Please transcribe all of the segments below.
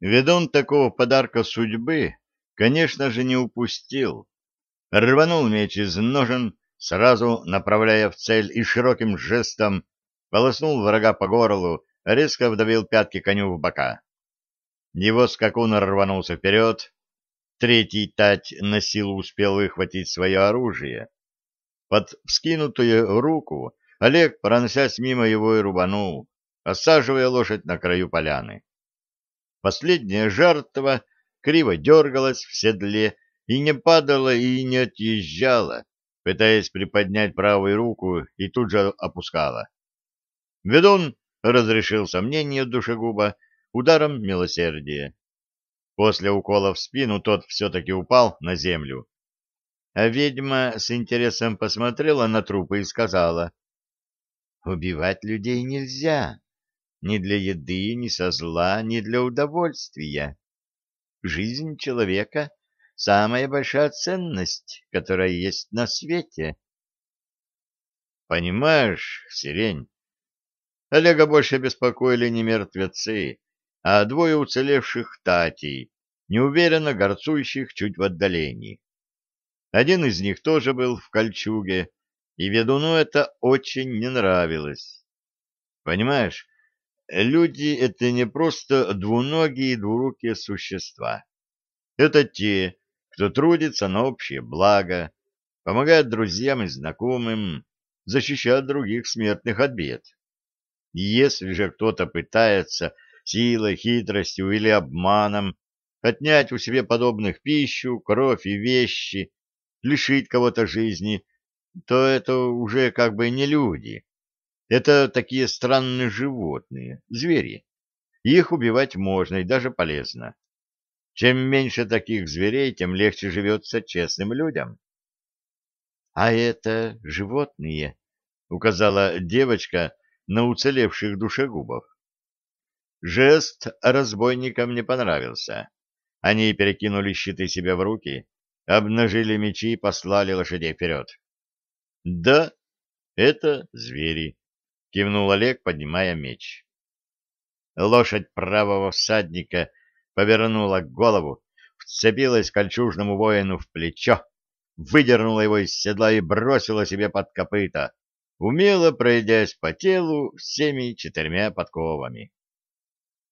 Ведун такого подарка судьбы, конечно же, не упустил. Рванул меч из ножен, сразу направляя в цель и широким жестом полоснул врага по горлу, резко вдавил пятки коню в бока. Его скакун рванулся вперед, третий тать на силу успел выхватить свое оружие. Под вскинутую руку Олег, проносясь мимо его, и рубанул, осаживая лошадь на краю поляны. Последняя жертва криво дергалась в седле и не падала и не отъезжала, пытаясь приподнять правую руку и тут же опускала. Ведун разрешил сомнение душегуба ударом милосердия. После укола в спину тот все-таки упал на землю. А ведьма с интересом посмотрела на трупы и сказала, «Убивать людей нельзя, ни для еды, ни со зла, ни для удовольствия. Жизнь человека — самая большая ценность, которая есть на свете». «Понимаешь, сирень, Олега больше беспокоили не мертвецы, а двое уцелевших татей, неуверенно горцующих чуть в отдалении. Один из них тоже был в кольчуге, и ведуну это очень не нравилось. Понимаешь, люди — это не просто двуногие и двурукие существа. Это те, кто трудится на общее благо, помогает друзьям и знакомым, защищает других смертных от бед. Если же кто-то пытается силой, хитростью или обманом отнять у себе подобных пищу, кровь и вещи, лишить кого-то жизни, то это уже как бы не люди. Это такие странные животные, звери. Их убивать можно и даже полезно. Чем меньше таких зверей, тем легче живется честным людям. — А это животные, — указала девочка на уцелевших душегубов. Жест разбойникам не понравился. Они перекинули щиты себе в руки, обнажили мечи и послали лошадей вперед. — Да, это звери, — кивнул Олег, поднимая меч. Лошадь правого всадника повернула голову, вцепилась кольчужному воину в плечо, выдернула его из седла и бросила себе под копыта, умело пройдясь по телу всеми четырьмя подковами.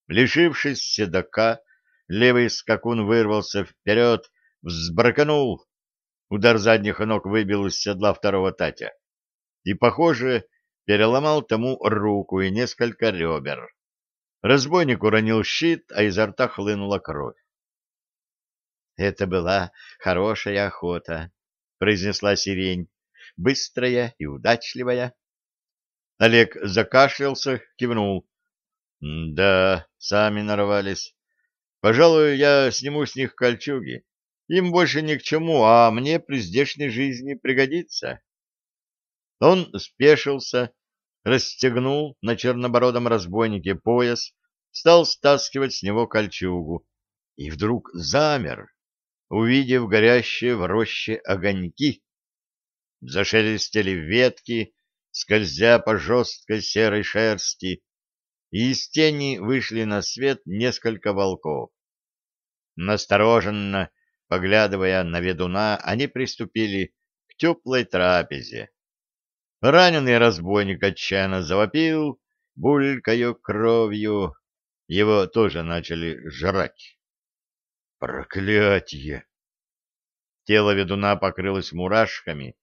Лишившись седока, левый скакун вырвался вперед, взбраканул. Удар задних ног выбил из седла второго татя. И, похоже, переломал тому руку и несколько ребер. Разбойник уронил щит, а изо рта хлынула кровь. — Это была хорошая охота, — произнесла сирень быстрая и удачливая. Олег закашлялся, кивнул. — Да, сами нарвались. Пожалуй, я сниму с них кольчуги. Им больше ни к чему, а мне при здешней жизни пригодится. Он спешился, расстегнул на чернобородом разбойнике пояс, стал стаскивать с него кольчугу и вдруг замер, увидев горящие в роще огоньки зашелестели ветки, скользя по жесткой серой шерсти, и из тени вышли на свет несколько волков. Настороженно, поглядывая на ведуна, они приступили к теплой трапезе. Раненый разбойник отчаянно завопил, булькая кровью. Его тоже начали жрать. Проклятие! Тело ведуна покрылось мурашками,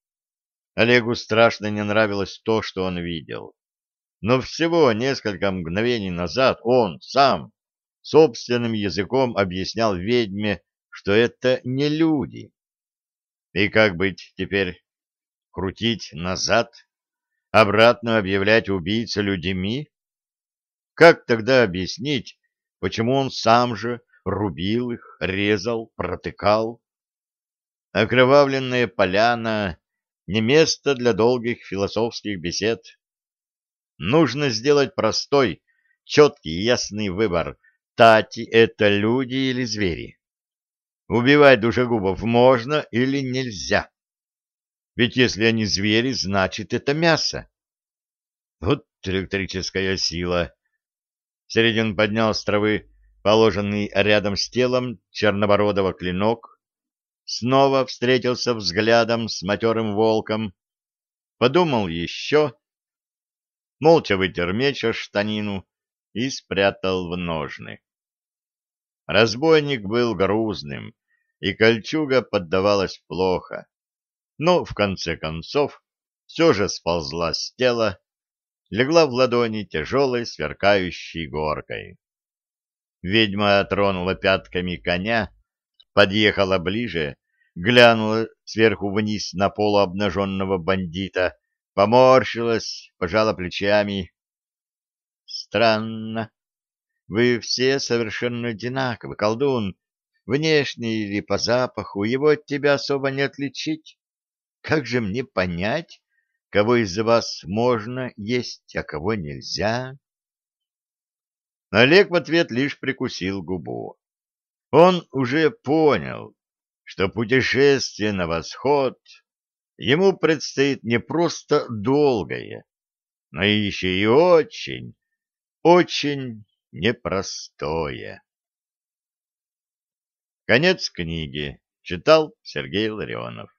Олегу страшно не нравилось то, что он видел. Но всего несколько мгновений назад он сам собственным языком объяснял ведьме, что это не люди. И как быть теперь? Крутить назад? Обратно объявлять убийца людьми? Как тогда объяснить, почему он сам же рубил их, резал, протыкал? Окровавленная поляна не место для долгих философских бесед. Нужно сделать простой, четкий ясный выбор. Тати — это люди или звери? Убивать душегубов можно или нельзя? Ведь если они звери, значит, это мясо. Вот электрическая сила. Середин поднял с травы положенный рядом с телом чернобородого клинок, снова встретился взглядом с матерым волком, подумал еще, молча вытер меч о штанину и спрятал в ножны. Разбойник был грузным, и кольчуга поддавалась плохо, но, в конце концов, все же сползла с тела, легла в ладони тяжелой сверкающей горкой. Ведьма тронула пятками коня, подъехала ближе, глянула сверху вниз на полуобнаженного бандита, поморщилась, пожала плечами. «Странно. Вы все совершенно одинаковы, колдун. Внешне или по запаху его от тебя особо не отличить. Как же мне понять, кого из вас можно есть, а кого нельзя?» Олег в ответ лишь прикусил губу. Он уже понял, что путешествие на восход ему предстоит не просто долгое, но еще и очень, очень непростое. Конец книги. Читал Сергей Ларионов.